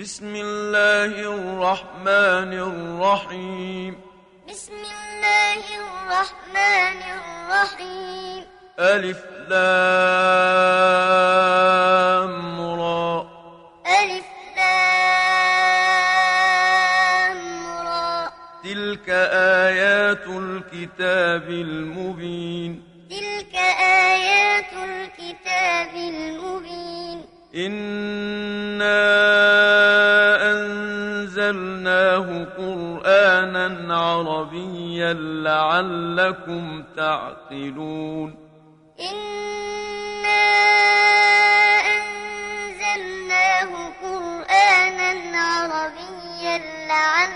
بسم الله الرحمن الرحيم. بسم الله الرحمن الرحيم. ألف لام را. ألف لام را. تلك آيات الكتاب المبين. تلك آيات الكتاب المبين. إنا أنزلناه قرآنا عربيا لعلكم تعقلون. إنا أنزلناه قرآنا عربيا لعلكم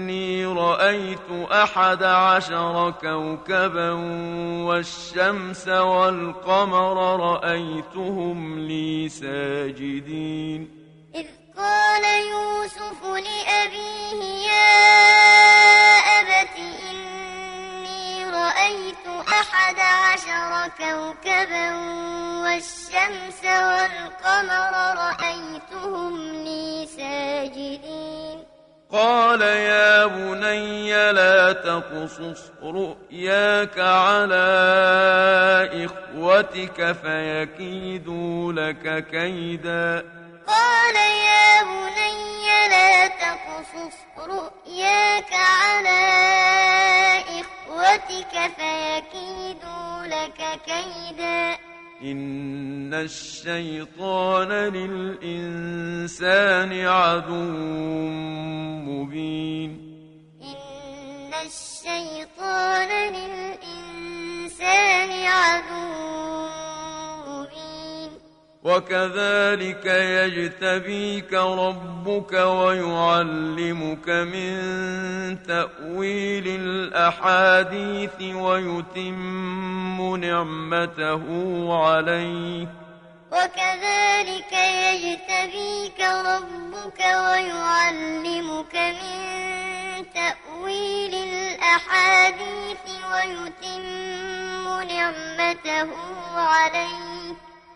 رأيت أحد عشر كوكبا والشمس والقمر رأيتهم لي ساجدين. إذ قال يوسف لأبيه يا أبت إني رأيت أحد عشر كوكبا والشمس والقمر رأيتهم لي ساجدين. قال يا بني لا تقصص رؤياك على إخوتك فيكيدوا لك كيدا. قال يا بني لا تقصص رؤياك على إخوتك فيكيدوا لك كيدا. إن الشيطان للإنسان عدو وكذلك يجتبيك ربك ويعلمك من تأويل الأحاديث ويتم نعمته عليك. وكذلك يجتبيك ربك ويعلمك من تأويل الأحاديث ويتم نعمته عليك.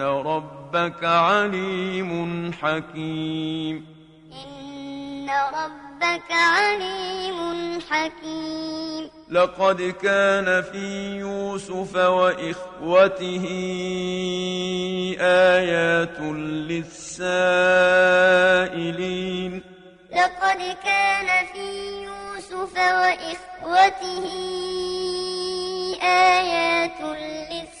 إن ربك عليم حكيم إن ربك عليم حكيم لقد كان في يوسف وإخوته آيات للسائلين لقد كان في يوسف وإخوته آيات للسائلين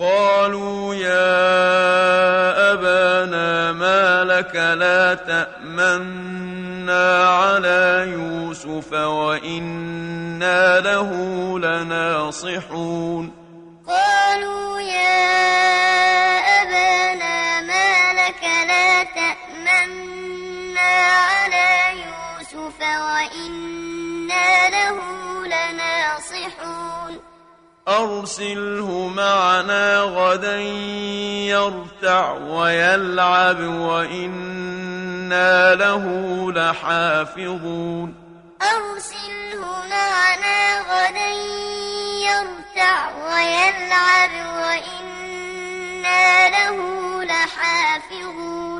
قالوا يا أبانا ما لك لا تأمنا على يوسف وإنا له لناصحون. قالوا يا أرسله معنا غدا يرتع ويلعب وإنا له لحافظون. أرسله معنا غدا يرتع ويلعب وإنا له لحافظون.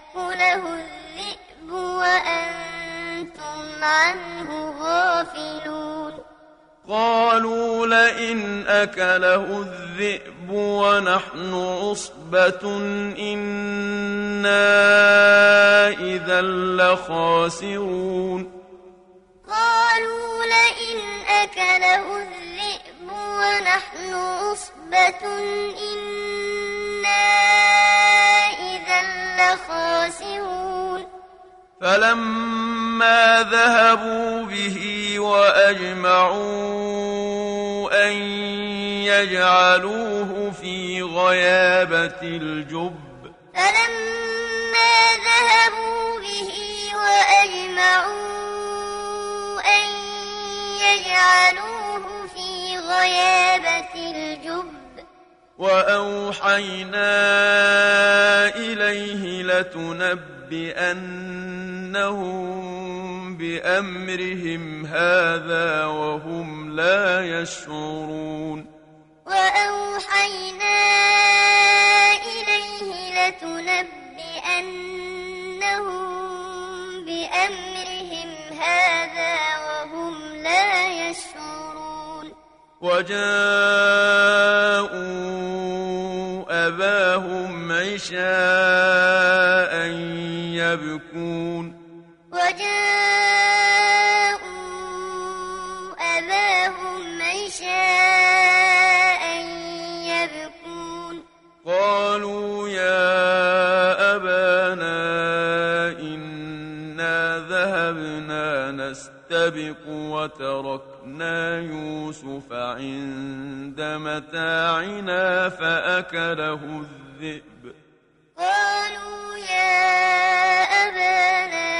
الذئب وأنتم عنه غافلون. قالوا لئن أكله الذئب ونحن عصبة إنا إذا لخاسرون. قالوا لئن أكله الذئب ونحن عصبة إنا لخاسرون فلما ذهبوا به وأجمعوا أن يجعلوه في غيابة الجب. فلما ذهبوا به وأجمعوا أن يجعلوه في غيابة الجب. وأوحينا إليه لتنبئنهم بأمرهم هذا وهم لا يشعرون. وأوحينا إليه لتنبئنهم بأمرهم هذا وهم لا يشعرون. وجاءوا أباهم عشاء يبكون وجاءوا نستبق وتركنا يوسف عند متاعنا فأكله الذئب. قالوا يا أبانا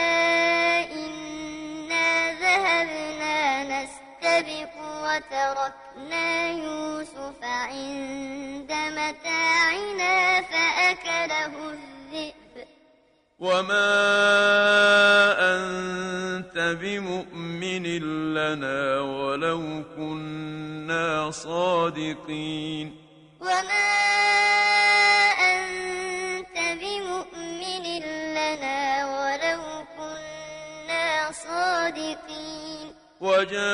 إنا ذهبنا نستبق وتركنا يوسف عند متاعنا فأكله الذئب. وما أنت بمؤمن لنا ولو كنا صادقين وما أنت بمؤمن لنا ولو كنا صادقين وجاءوا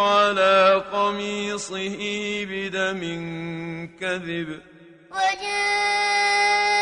على قميصه بدم كذب وجاءوا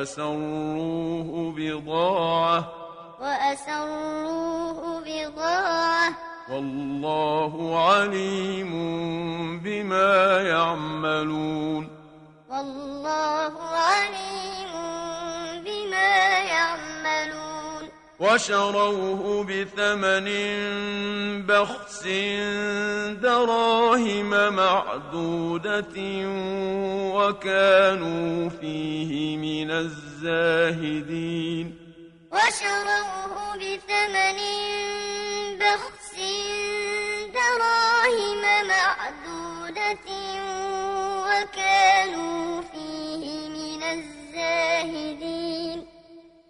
وأسروه بضاعة. وأسروه بضاعة. والله عليم بما يعملون. والله عليم وشروه بثمن بخس دراهم معدودة وكانوا فيه من الزاهدين. وشروه بثمن بخس دراهم معدودة وكانوا فيه من الزاهدين.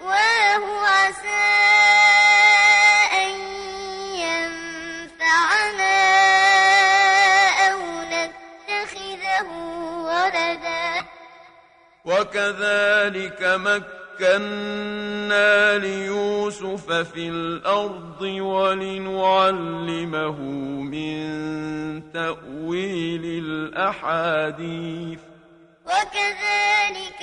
مثواه عسى أن ينفعنا أو نتخذه ولدا. وكذلك مكنا ليوسف في الأرض ولنعلمه من تأويل الأحاديث. وكذلك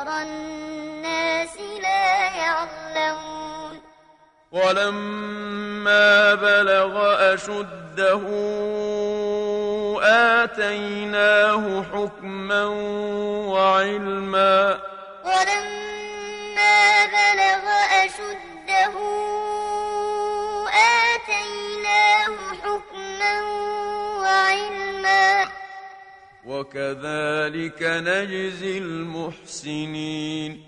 أكثر الناس لا يعلمون. ولما بلغ أشده آتيناه حكما وعلما. ولما بلغ أشده وكذلك نجزي المحسنين.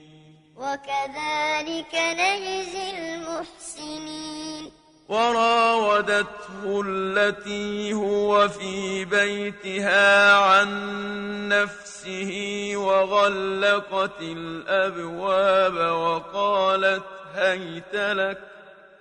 وكذلك نجزي المحسنين. وراودته التي هو في بيتها عن نفسه وغلقت الأبواب وقالت هيت لك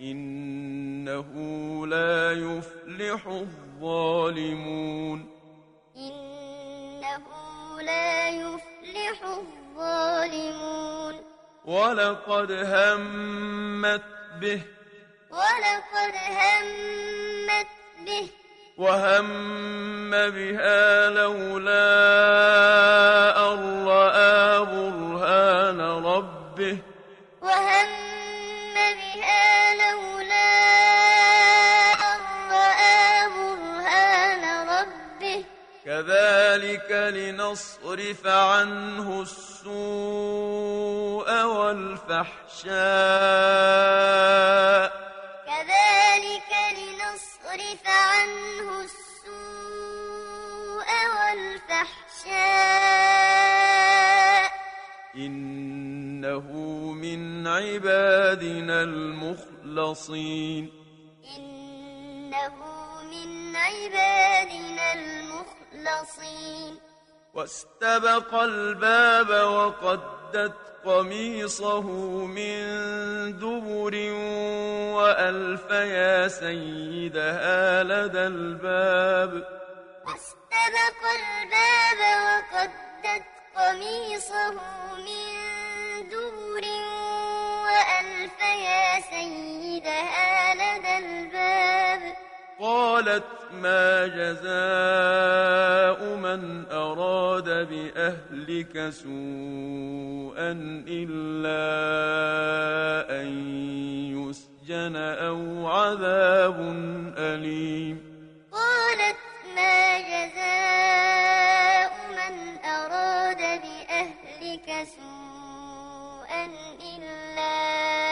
إنه لا يفلح الظالمون. إنه لا يفلح الظالمون. ولقد همت به. ولقد همت به. وهم بها لولا لنصرف عنه السوء والفحشاء. كذلك لنصرف عنه السوء والفحشاء. إنه من عبادنا المخلصين. واستبق الباب وقدت قميصه من دبر وألف يا سيدها لدى الباب. واستبق الباب وقدت قميصه من دبر وألف يا سيدها لدى الباب. قالت ما جزاء من أراد بأهلك سوءا إلا أن يسجن أو عذاب أليم. قالت ما جزاء من أراد بأهلك سوءا إلا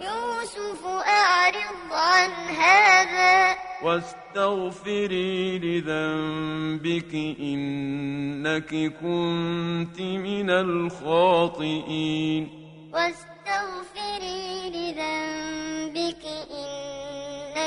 يوسف أعرض عن هذا. واستغفري لذنبك إنك كنت من الخاطئين. واستغفري لذنبك إنك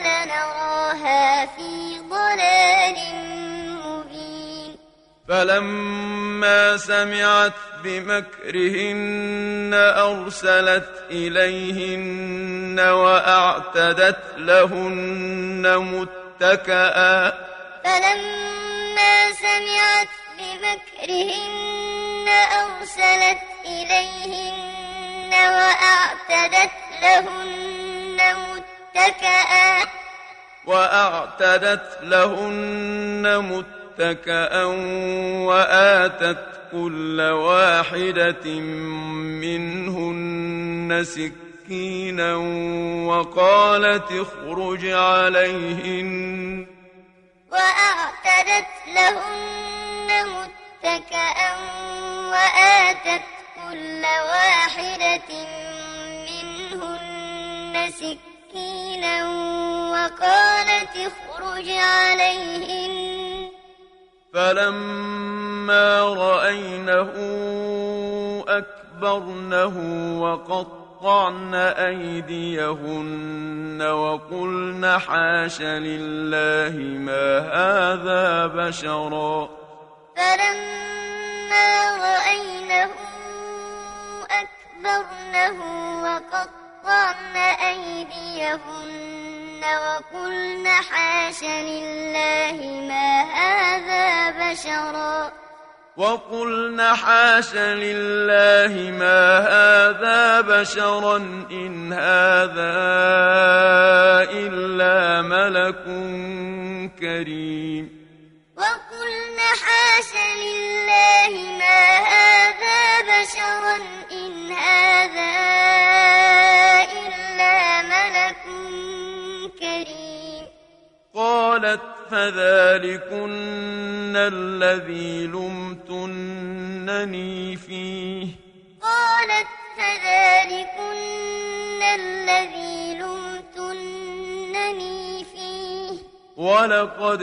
لنراها في ضلال مبين. فلما سمعت بمكرهن أرسلت إليهن وأعتدت لهن متكئا فلما سمعت بمكرهن أرسلت إليهن وأعتدت لهن متكئا وأعتدت لهن متكأ وآتت كل واحدة منهن سكينا وقالت اخرج عليهن. وأعتدت لهن متكأ وآتت كل واحدة منهن سكينا وقالت اخرج عليهن فلما رأينه أكبرنه وقطعن أيديهن وقلن حاش لله ما هذا بشرا فلما رأينه أكبرنه وقطعن أيديهن وقلن حاش لله ما هذا بشرا وقلن حاش لله ما هذا بشرا إن هذا إلا ملك كريم. وقلن حاش لله ما هذا بشرا إن هذا إلا ملك كريم. قالت فذلكن الذي لمتنني فيه. قالت فذلكن الذي لمتنني فيه. ولقد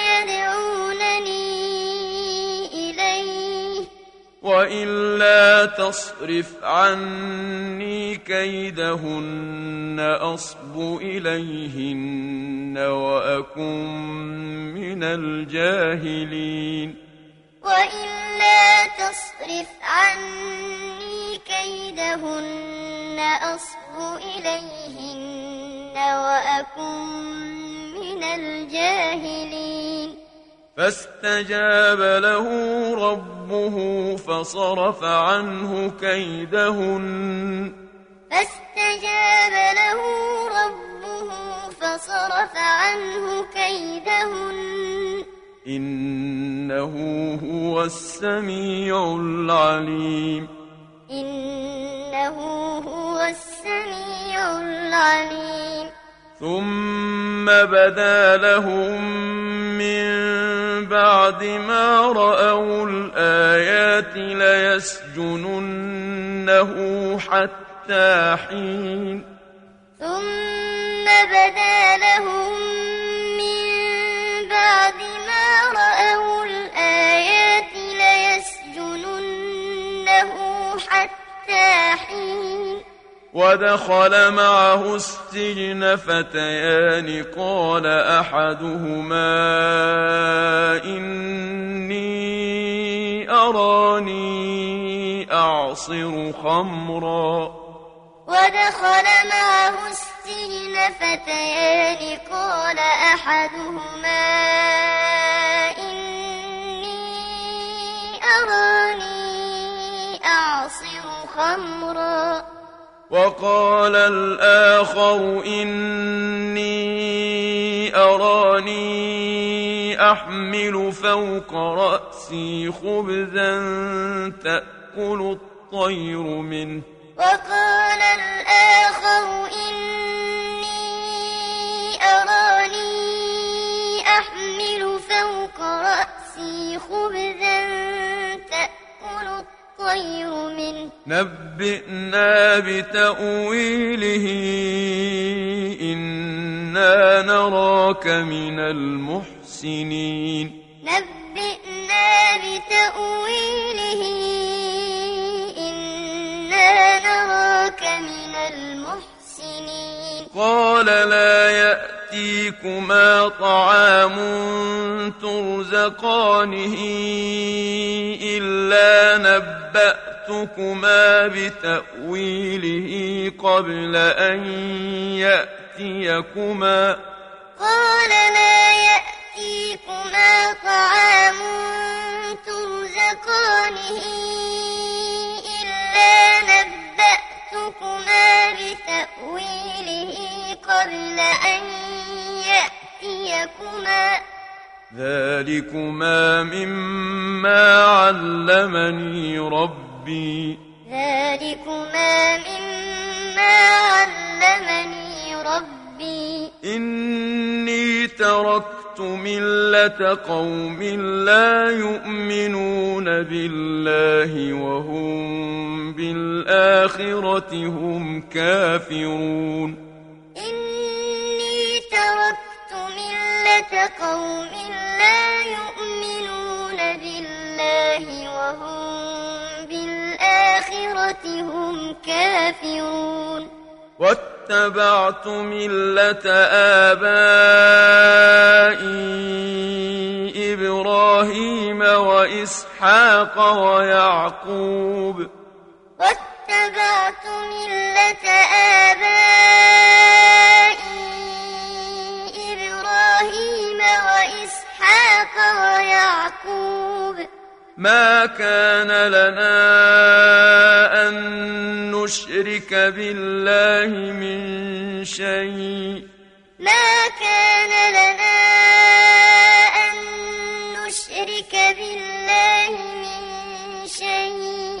وإلا تصرف عني كيدهن أصب إليهن وأكن من الجاهلين. وإلا تصرف عني كيدهن أصب إليهن وأكن من الجاهلين. فاستجاب له ربه فصرف عنه كيدهن. فاستجاب له ربه فصرف عنه كيدهن. إنه هو السميع العليم. إنه هو السميع العليم. ثم بدا لهم من بعد ما رأوا الآيات ليسجننه حتى حين ثم بدا لهم حتى حين ودخل معه السجن فتيان. قال أحدهما إني أراني أعصر خمرا. ودخل معه السجن فتيان. قال أحدهما إني أراني خمرا. وقال الآخر إني أراني أحمل فوق رأسي خبزا تأكل الطير منه. وقال الآخر إني أراني أحمل فوق رأسي خبزا تأكل الطير منه. نبئنا بتأويله إنا نراك من المحسنين. نبئنا بتأويله إنا نراك من المحسنين. قال لا يأتيكما طعام ترزقانه إلا نبأتكما بتأويله قبل أن يأتيكما قال لا يأتيكما طعام ترزقانه إلا نبأتكما بتأويله قبل أن يأتيكما ذلكما مما علمني ربي. ذلكما مما علمني ربي. إني تركت ملة قوم لا يؤمنون بالله وهم بالآخرة هم كافرون. إني تركت قوم لا يؤمنون بالله وهم بالآخرة هم كافرون. واتبعت ملة آبائي إبراهيم وإسحاق ويعقوب. واتبعت ملة آبائي وإسحاق ويعقوب. ما كان لنا أن نشرك بالله من شيء. ما كان لنا أن نشرك بالله من شيء.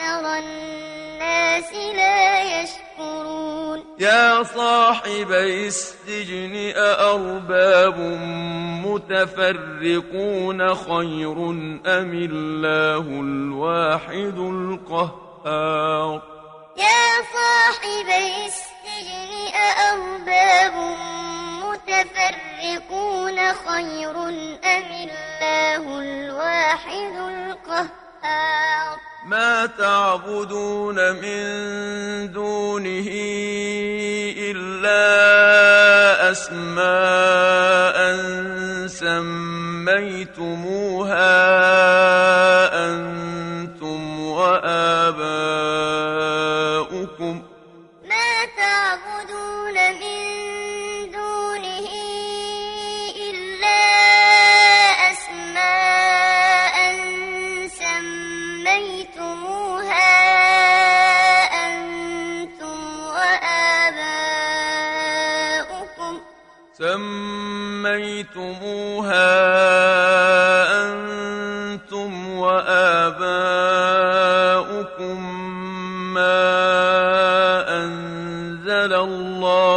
الناس لا يشكرون. يا صاحبي السجن أأرباب متفرقون خير أم الله الواحد القهار؟ يا صاحبي السجن أأرباب متفرقون خير أم الله الواحد القهار؟ ما تعبدون من دونه إلا أسماء سميتموها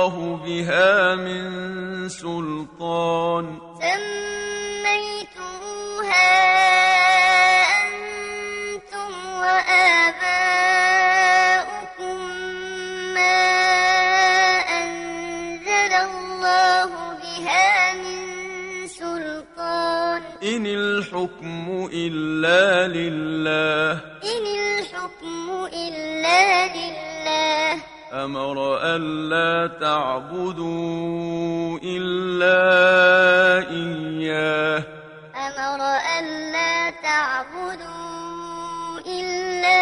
الله بها من سلطان سميتموها أنتم وآباؤكم ما أنزل الله بها من سلطان إن الحكم إلا لله أمر ألا تعبدوا إلا إياه أمر ألا تعبدوا إلا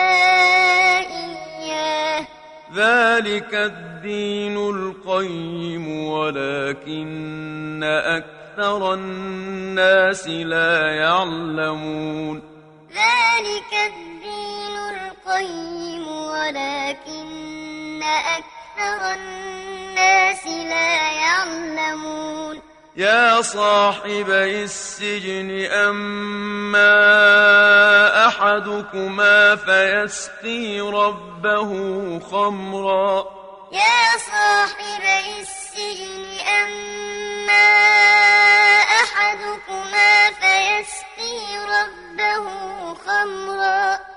إياه ذلك الدين القيم ولكن أكثر الناس لا يعلمون ذلك الدين القيم ولكن أكثر الناس لا يعلمون. يا صاحبي السجن أما أحدكما فيسقي ربه خمرا. يا صاحبي السجن أما أحدكما فيسقي ربه خمرا.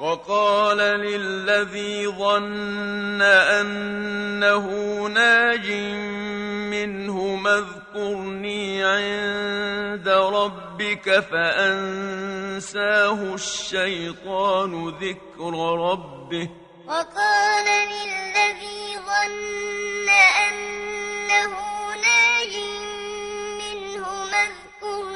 وقال للذي ظن أنه ناج منهما اذكرني عند ربك فأنساه الشيطان ذكر ربه. وقال للذي ظن أنه ناج منهما اذكرني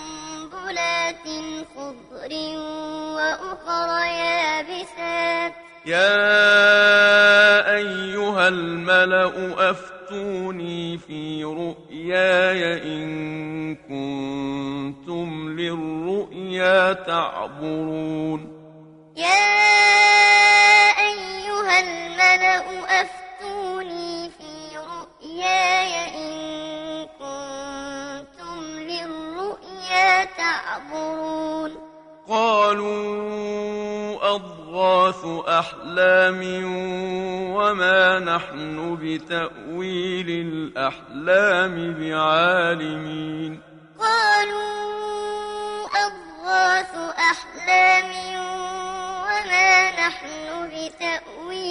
خضر وأخر يابسات. يا أيها الملأ أفتوني في رؤياي إن كنتم للرؤيا تعبرون. يا أيها الملأ أفتوني في رؤياي إن كنتم تعبرون قالوا أضغاث أحلام وما نحن بتأويل الأحلام بعالمين. قالوا أضغاث أحلام وما نحن بتأويل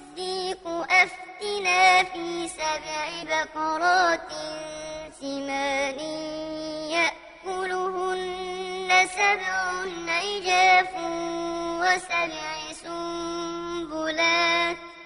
أفتنا في سبع بقرات سمان يأكلهن سبع عجاف وسبع سنبلات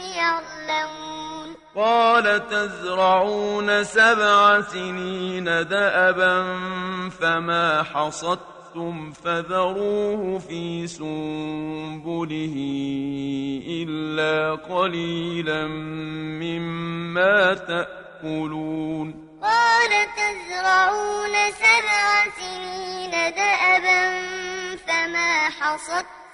يعلمون. قال تزرعون سبع سنين دأبا فما حصدتم فذروه في سنبله إلا قليلا مما تأكلون. قال تزرعون سبع سنين دأبا فما حصدتم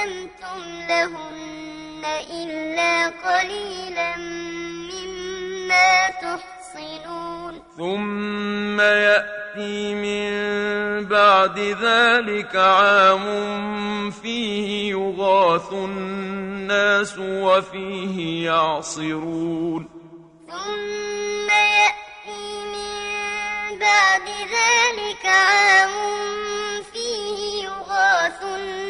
قدمتم لهن إلا قليلا مما تحصنون ثم يأتي من بعد ذلك عام فيه يغاث الناس وفيه يعصرون ثم يأتي من بعد ذلك عام فيه يغاث الناس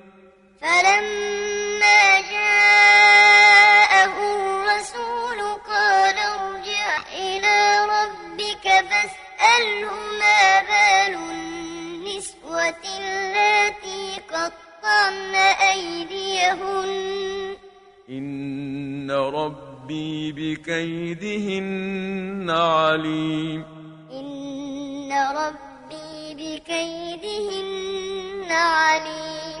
فلما جاءه الرسول قال ارجع إلى ربك فاسأله ما بال النسوة اللاتي قطعن أيديهن. إن ربي بكيدهن عليم. إن ربي بكيدهن عليم.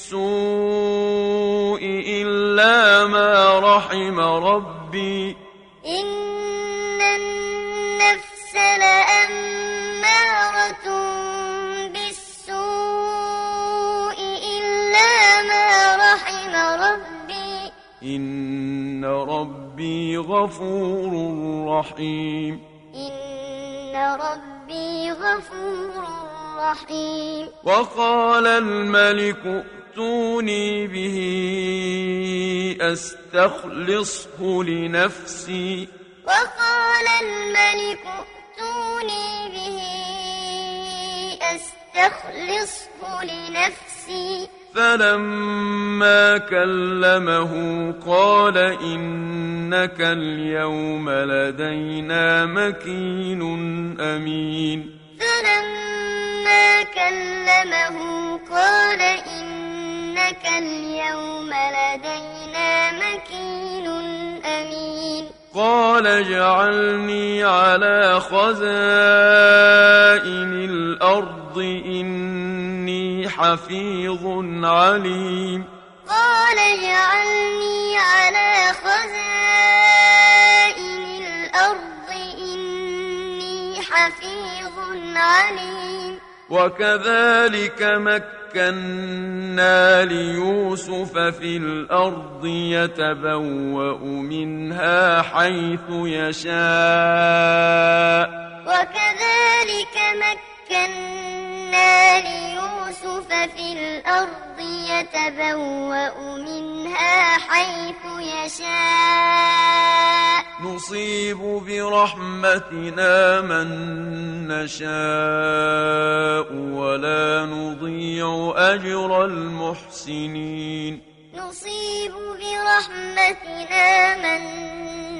السوء إلا ما رحم ربي. إن النفس لأمارة بالسوء إلا ما رحم ربي. إن ربي غفور رحيم. إن ربي غفور رحيم. وقال الملك ائتوني به أستخلصه لنفسي. وقال الملك ائتوني به أستخلصه لنفسي. فلما كلمه قال إنك اليوم لدينا مكين أمين. فلما كلمه قال إنك اليوم لدينا مكين أمين. قال اجعلني على خزائن الأرض إني حفيظ عليم. قال اجعلني على خزائن الأرض إني حفيظ عليم وكذلك مكنا ليوسف في الأرض يتبوأ منها حيث يشاء. وكذلك مكنا ليوسف في الأرض يتبوأ منها حيث يشاء. نصيب برحمتنا من نشاء ولا نضيع أجر المحسنين. نصيب برحمتنا من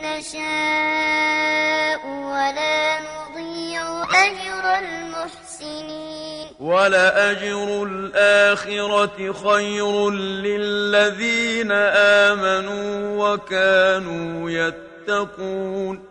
نشاء ولا نضيع أجر المحسنين. ولأجر الآخرة خير للذين آمنوا وكانوا يتقون.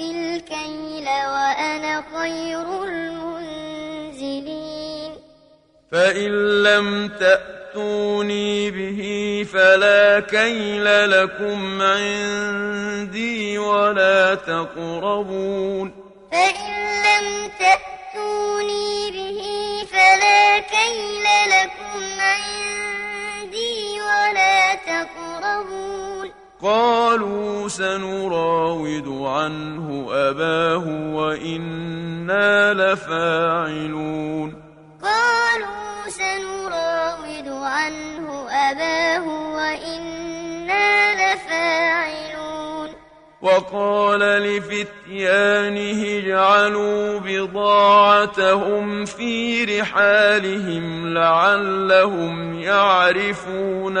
أوفي الكيل وأنا خير المنزلين. فإن لم تأتوني به فلا كيل لكم عندي ولا تقربون. فإن لم تأتوني به فلا كيل لكم عندي ولا تقربون. قالوا سنراود عنه أباه وإنا لفاعلون. قالوا سنراود عنه أباه وإنا لفاعلون. وقال لفتيانه اجعلوا بضاعتهم في رحالهم لعلهم يعرفونها.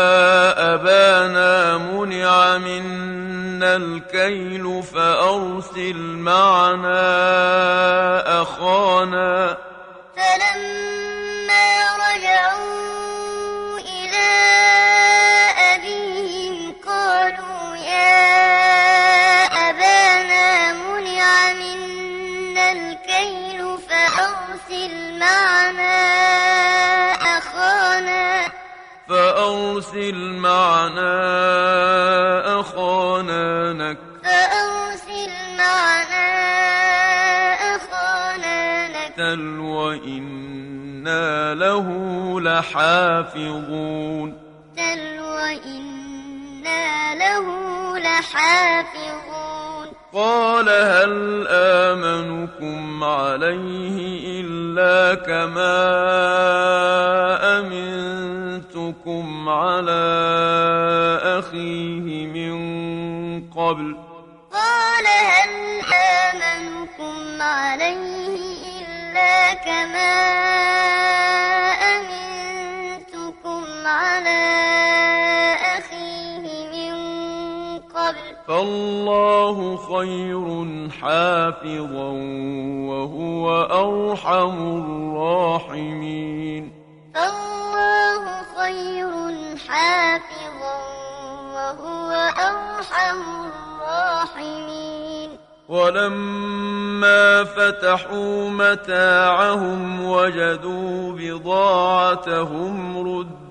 الكيل فأرسل معنا لحافظون. وإنا له لحافظون. قال هل آمنكم عليه إلا كما أمنتكم على أخيه من قبل؟ قال هل آمنكم عليه إلا كما على أخيه من قبل. فالله خير حافظا وهو أرحم الراحمين. فالله خير حافظا وهو أرحم الراحمين. ولما فتحوا متاعهم وجدوا بضاعتهم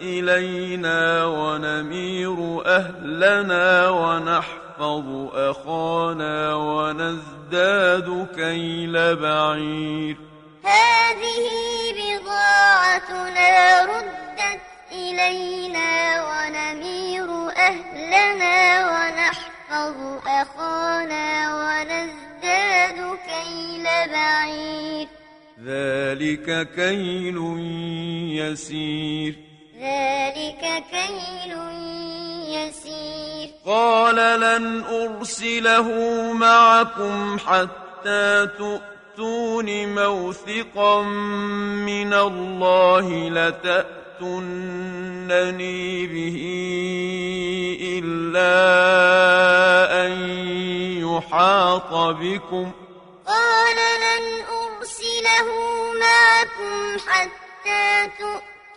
إلينا ونمير أهلنا ونحفظ أخانا ونزداد كيل بعير. هذه بضاعتنا ردت إلينا ونمير أهلنا ونحفظ أخانا ونزداد كيل بعير. ذلك كيل يسير. ذلك كيل يسير. قال لن أرسله معكم حتى تؤتون موثقا من الله لتأتونني به إلا أن يحاط بكم. قال لن أرسله معكم حتى تؤتون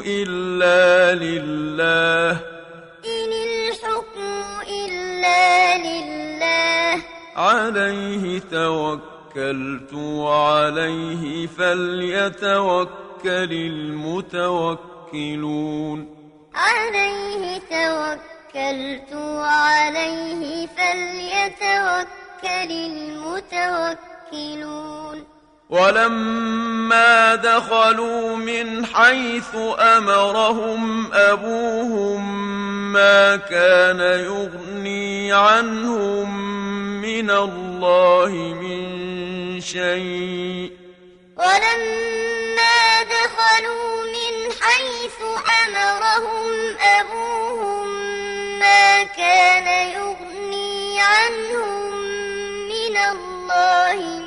الحكم إلا لله. إن الحكم إلا لله. عليه توكلت توكلت عليه فليتوكل المتوكلون. عليه توكلت وعليه فليتوكل المتوكلون. ولما دخلوا من حيث أمرهم أبوهم ما كان يغني عنهم من الله من شيء. ولما دخلوا من حيث أمرهم أبوهم ما كان يغني عنهم من الله من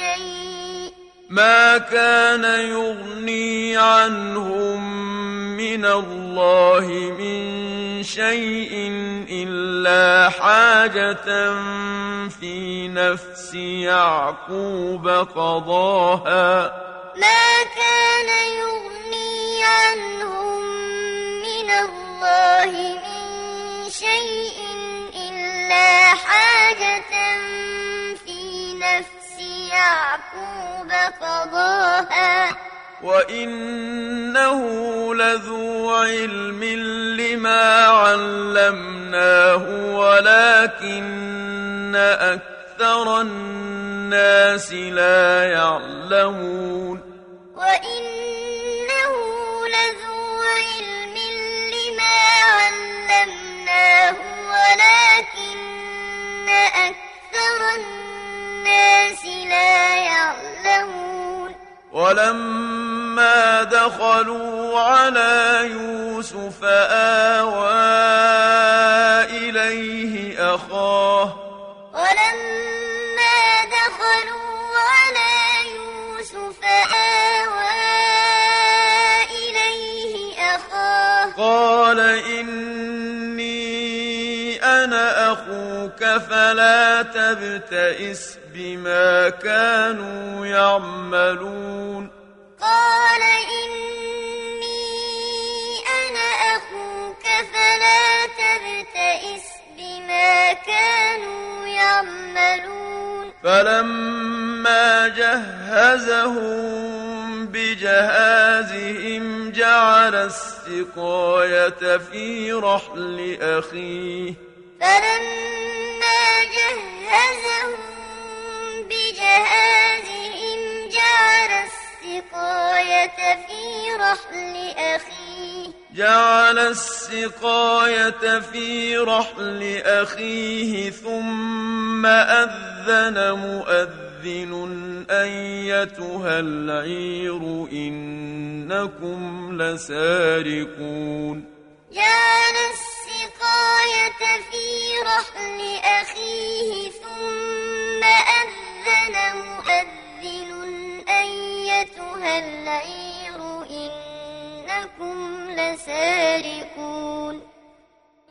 شيء. ما كان يغني عنهم من الله من شيء إلا حاجة في نفس يعقوب قضاها. ما كان يغني عنهم من الله من شيء إلا حاجة في نفس يعقوب قضاها وإنه لذو علم لما علمناه ولكن أكثر الناس لا يعلمون. وإنه لذو علم لما علمناه ولكن أكثر الناس لا يعلمون. ولما دخلوا على يوسف آوى إليه أخاه. ولما دخلوا على يوسف آوى إليه أخاه. قال إني أنا أخوك فلا تبتئس. بما كانوا يعملون. قال إني أنا أخوك فلا تبتئس بما كانوا يعملون. فلما جهزهم بجهازهم جعل السقاية في رحل أخيه. فلما جهزهم بجهازهم جعل السقاية في رحل أخيه. جعل السقاية في رحل أخيه ثم أذن مؤذن أيتها العير إنكم لسارقون. جعل السقاية في رحل أخيه ثم أذن مؤذن أيتها العير إنكم لسارقون.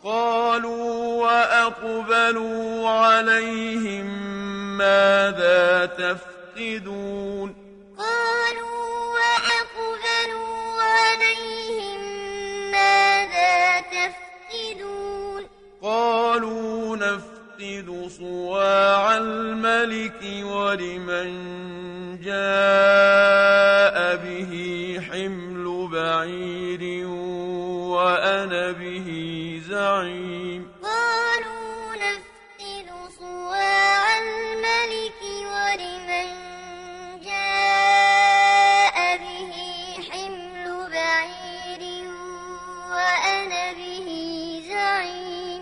قالوا وأقبلوا عليهم ماذا تفقدون؟ قالوا وأقبلوا عليهم ماذا تفقدون؟ قالوا نفقد صواع الملك ولمن جاء به حمل بعير وأنا به زعيم. قالوا نفقد صواع الملك ولمن جاء به حمل بعير وأنا به زعيم.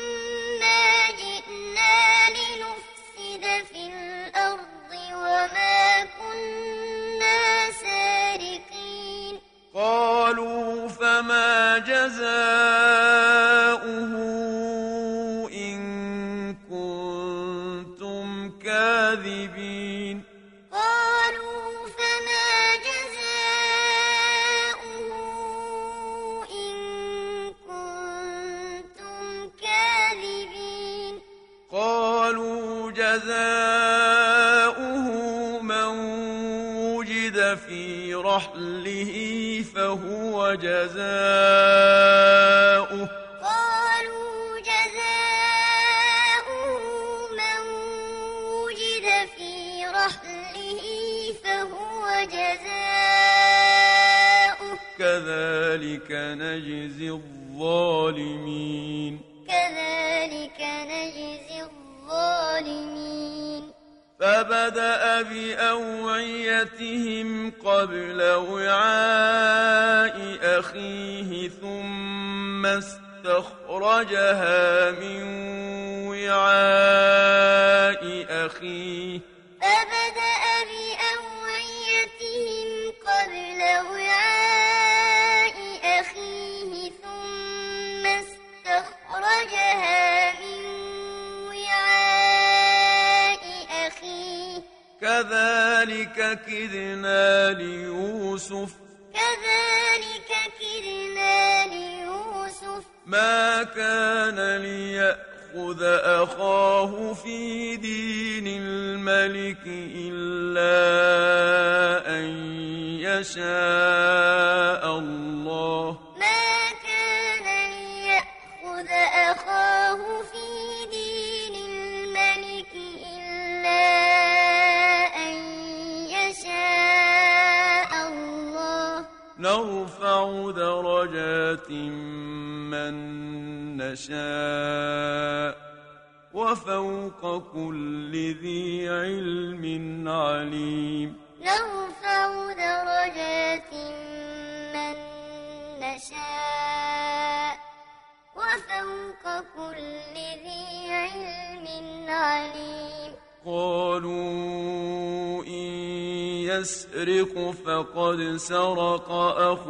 يسرق فقد سرق أخ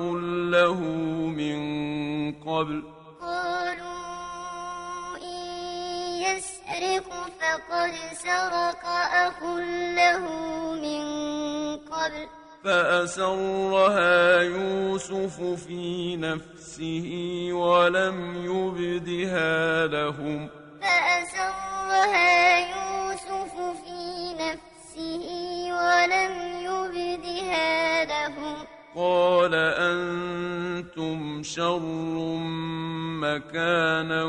له من قبل. قالوا إن يسرق فقد سرق أخ له من قبل. فأسرها يوسف في نفسه ولم يبدها لهم. فأسرها يوسف ولم يبدها لهم قال أنتم شر مكانا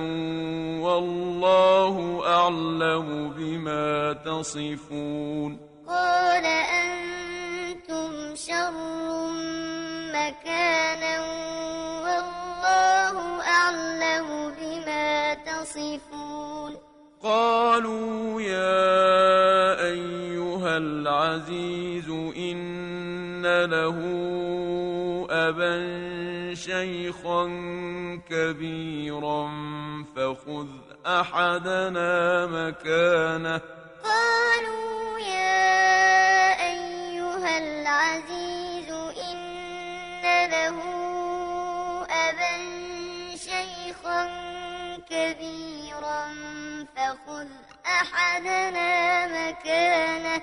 والله أعلم بما تصفون. قال أنتم شر مكانا والله أعلم بما تصفون. قالوا يا العزيز إن له أبا شيخا كبيرا فخذ أحدنا مكانه. قالوا يا أيها العزيز إن له أبا شيخا كبيرا فخذ أحدنا مكانه.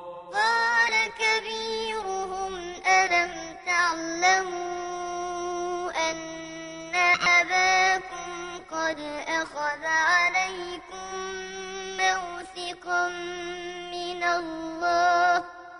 قال كبيرهم ألم تعلموا أن أباكم قد أخذ عليكم موثقا من الله؟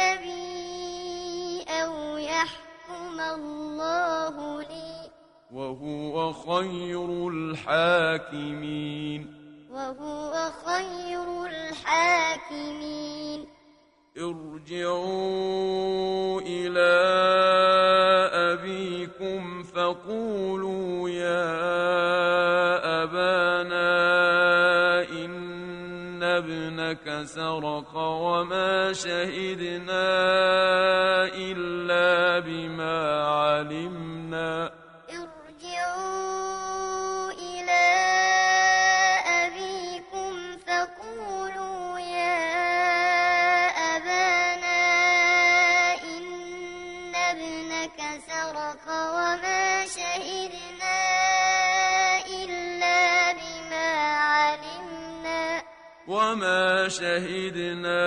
أبي أو يحكم الله لي. وهو خير الحاكمين. وهو خير الحاكمين. ارجعوا إلى أبيكم فقولوا يا أبانا ابنك سرق وما شهدنا إلا بما علمنا وما شهدنا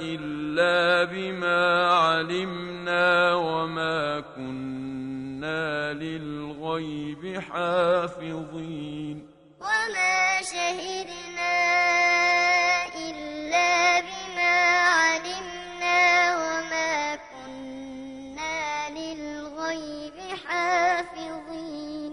إلا بما علمنا وما كنا للغيب حافظين. وما شهدنا إلا بما علمنا وما كنا للغيب حافظين.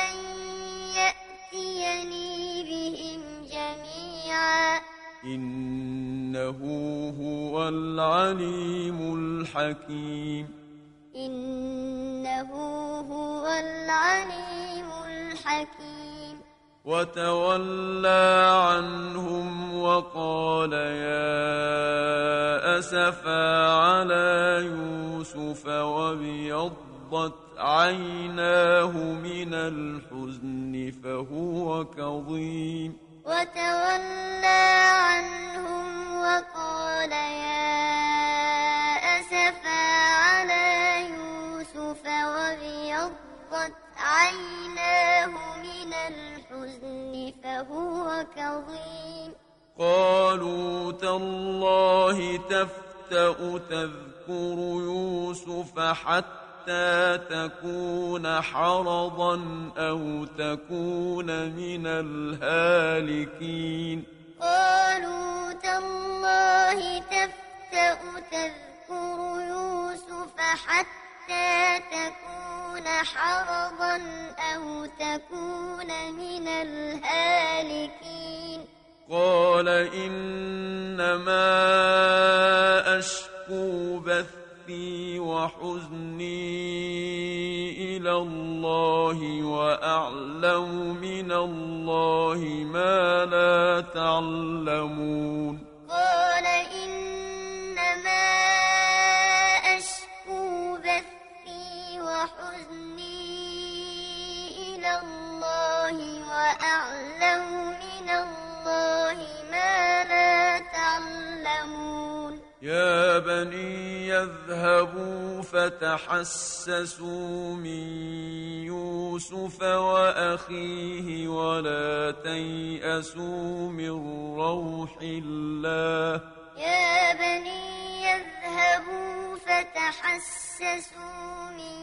إنه هو العليم الحكيم. إنه هو العليم الحكيم. وتولى عنهم وقال يا أسفا على يوسف وابيضت عيناه من الحزن فهو كظيم. وتولى عنهم وقال يا أسفا على يوسف وابيضت عيناه من الحزن فهو كظيم. قالوا تالله تفتأ تذكر يوسف حتى تكون حرضا أو تكون من الهالكين. قالوا تالله تفتأ تذكر يوسف حتى تكون حرضا أو تكون من الهالكين. قال إنما أشكو بثي وحزني إلى الله وأعلم من الله ما لا تعلمون يا بني يذهبوا فتحسسوا من يوسف وأخيه ولا تيأسوا من روح الله. يا بني يذهبوا فتحسسوا من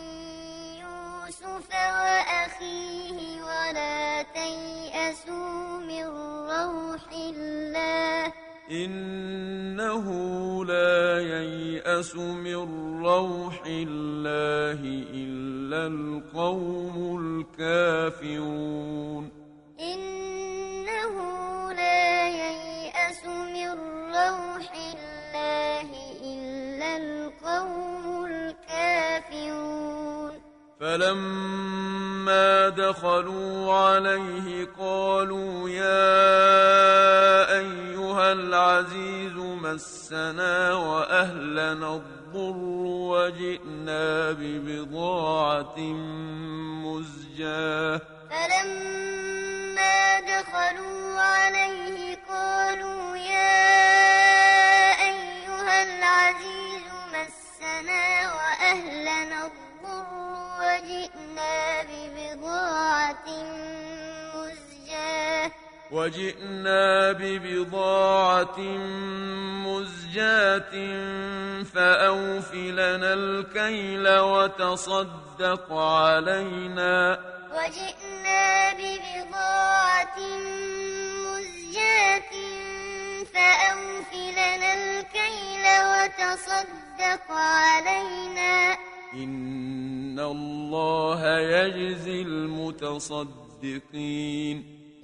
يوسف وأخيه ولا تيأسوا من روح الله. إنه لا ييأس من روح الله إلا القوم الكافرون. إنه لا ييأس من روح الله إلا القوم الكافرون. فلما دخلوا عليه قالوا يا العزيز مسنا وأهلنا الضر وجئنا ببضاعة مزجاة. فلما دخلوا عليه قالوا يا أيها العزيز مسنا وأهلنا الضر وجئنا ببضاعة مزجاة وجئنا ببضاعة مزجاة فأوف لنا الكيل وتصدق علينا. وجئنا ببضاعة مزجاة فأوف لنا الكيل وتصدق علينا. إن الله يجزي المتصدقين.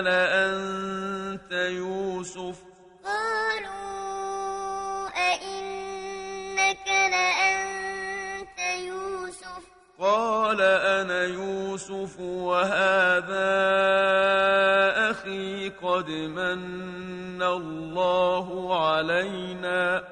لأنت يوسف قالوا أئنك لأنت يوسف قال أنا يوسف وهذا أخي قد من الله علينا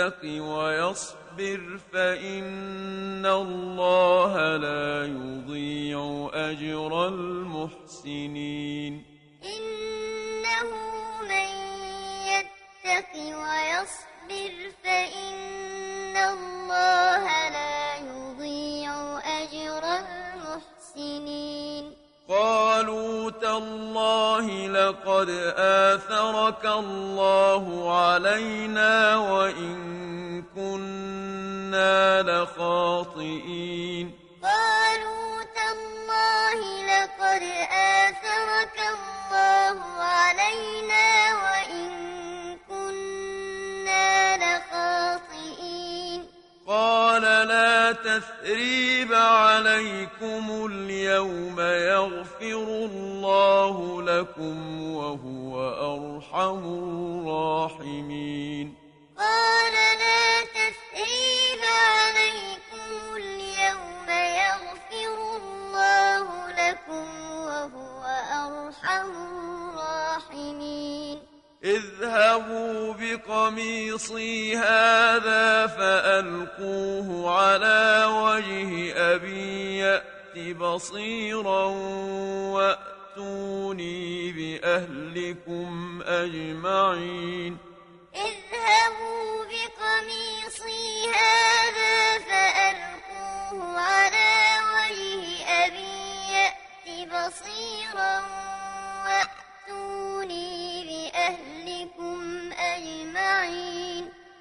يتق ويصبر فإن الله لا يضيع أجر المحسنين. إنه من يتق ويصبر فإن الله تالله لقد آثرك الله علينا وإن كنا لخاطئين. قالوا تالله لقد آثرك الله علينا قال لا تثريب عليكم اليوم يغفر الله لكم وهو أرحم الراحمين. قال لا تثريب عليكم اليوم يغفر الله لكم وهو أرحم الراحمين. اذهبوا بقميصي هذا فألقوه على وجه أبي يأت بصيرا وأتوني بأهلكم أجمعين. اذهبوا بقميصي هذا فألقوه على وجه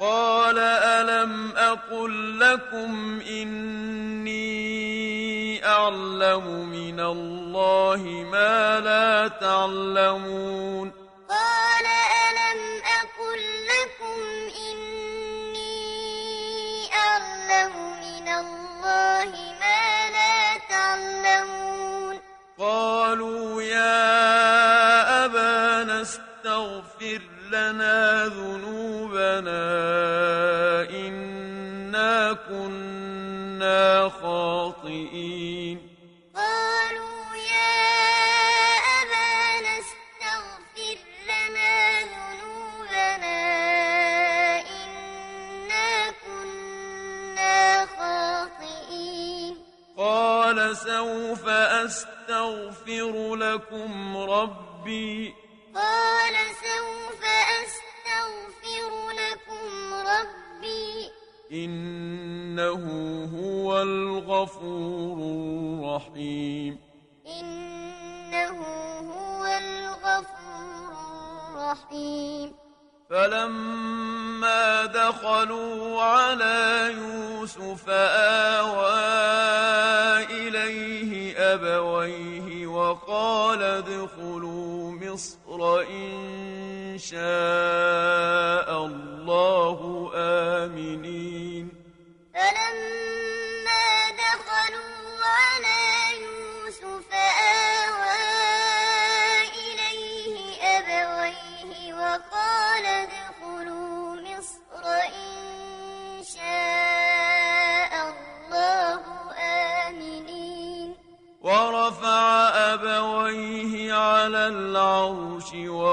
قال ألم أقل لكم إني أعلم من الله ما لا تعلمون قال ألم أقل لكم إني أعلم من الله ما لا تعلمون قالوا يا لنا ذنوبنا إنا كنا خاطئين. قالوا يا أبانا استغفر لنا ذنوبنا إنا كنا خاطئين. قال سوف أستغفر لكم ربي. قال سوف أستغفر لكم ربي. إنه هو الغفور الرحيم. إنه هو الغفور الرحيم. فلما دخلوا على يوسف آوى إليه أبويه وقال ادخلوا مصر إن شاء الله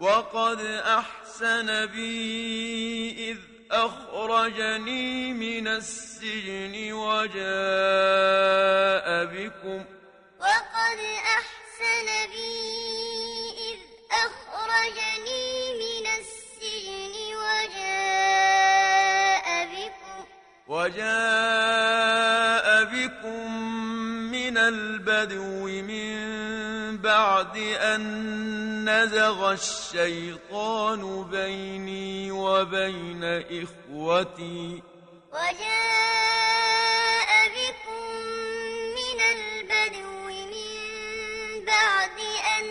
وقد أحسن بي إذ أخرجني من السجن وجاء بكم. وقد أحسن بي إذ أخرجني من السجن وجاء بكم. وجاء بكم من البدو من بعد أن نزغ الشيطان بيني وبين إخوتي. وجاء بكم من البدو من بعد أن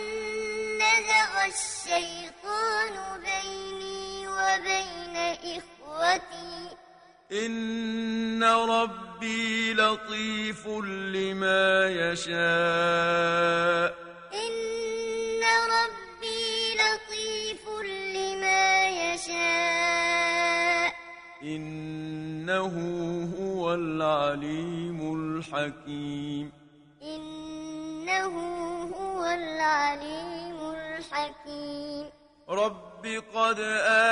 نزغ الشيطان بيني وبين إخوتي. إن ربي لطيف لما يشاء. إنه هو العليم الحكيم. إنه هو العليم الحكيم. رب قد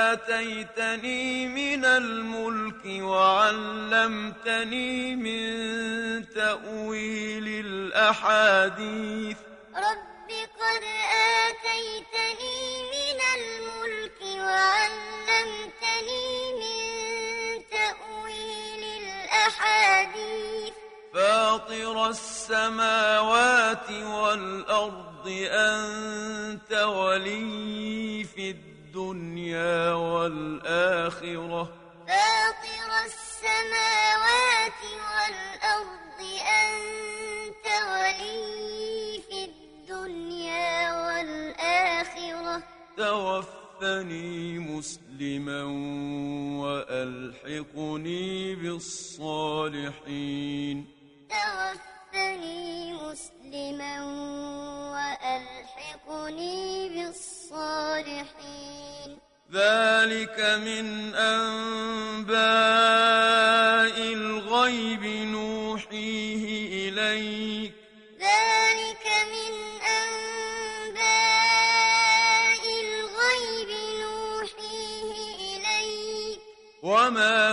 آتيتني من الملك وعلمتني من تأويل الأحاديث. رب قد آتيتني وعلمتني من تأويل الأحاديث. فاطر السماوات والأرض أنت ولي في الدنيا والآخرة. فاطر السماوات والأرض أنت ولي في الدنيا والآخرة. توفني مسلما وألحقني بالصالحين. توفني مسلما وألحقني بالصالحين. ذلك من أنباء الغيب نوحيه إليك.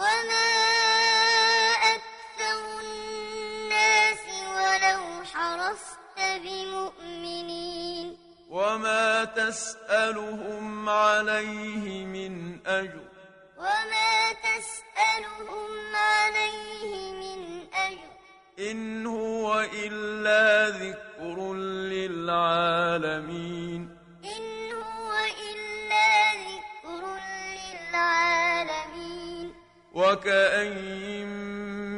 وما أكثر الناس ولو حرصت بمؤمنين وما تسألهم عليه من أجر وما تسألهم عليه من أجر إن هو إلا ذكر للعالمين إن هو إلا ذكر للعالمين وكأين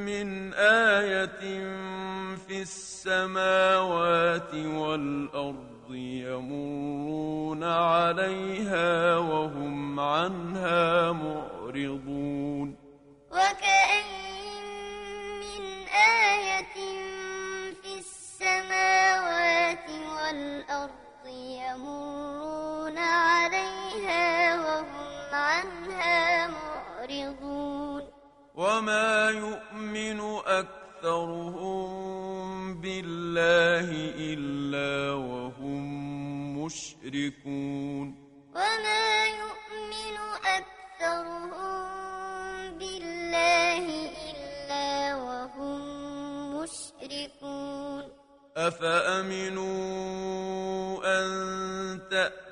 من آية في السماوات والأرض يمرون عليها وهم عنها معرضون. وكأين يؤمن أكثرهم بالله إلا وهم مشركون. وما يؤمن أكثرهم بالله إلا وهم مشركون. أفأمنوا أن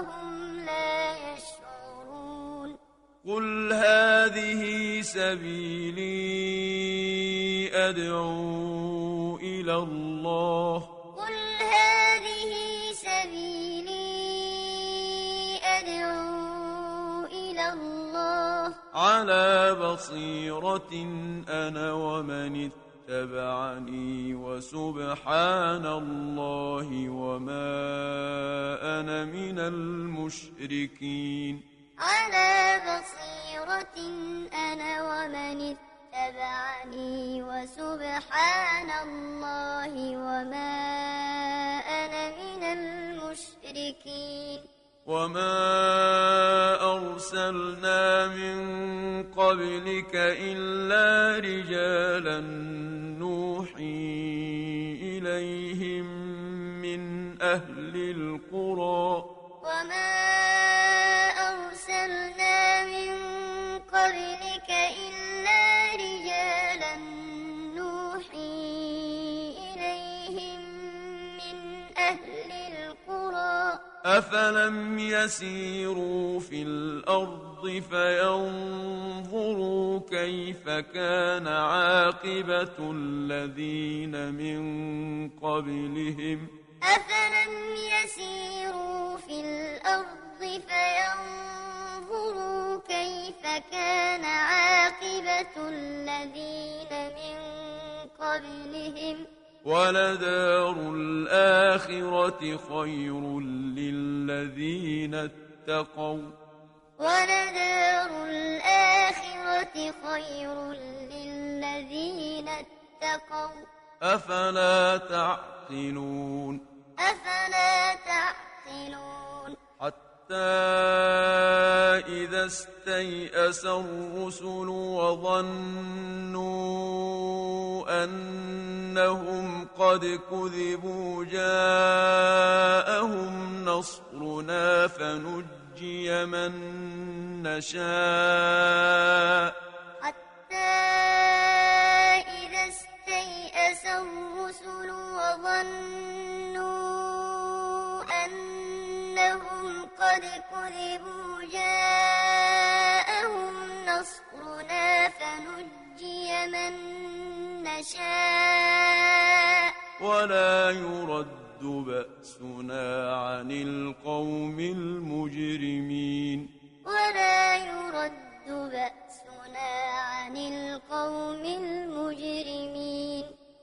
وهم لا يشعرون. قل هذه سبيلي أدعو إلى الله. قل هذه سبيلي أدعو إلى الله. على بصيرة أنا ومن اتبعني وسبحان الله وما أنا من المشركين. على بصيرة أنا ومن اتبعني وسبحان الله وما أنا من المشركين. وما أرسلنا من قبلك إلا رجالا نوحي إليهم من أهل القرى وما أفلم يسيروا في الأرض فينظروا كيف كان عاقبة الذين من قبلهم أفلم يسيروا في الأرض فينظروا كيف كان عاقبة الذين من قبلهم ولدار الآخرة خير للذين اتقوا. ولدار الآخرة خير للذين اتقوا. أفلا تعقلون؟ أفلا تعقلون؟ إذا استيأس الرسل وظنوا أنهم قد كذبوا جاءهم نصرنا فنجي من نشاء حتى إذا استيأس الرسل وظنوا قد كذبوا جاءهم نصرنا فنجي من نشاء. ولا يرد بأسنا عن القوم المجرمين. ولا يرد بأسنا عن القوم المجرمين.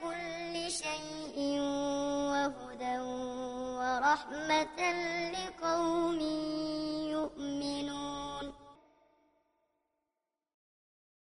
كل شيء وهدى ورحمة لقوم يؤمنون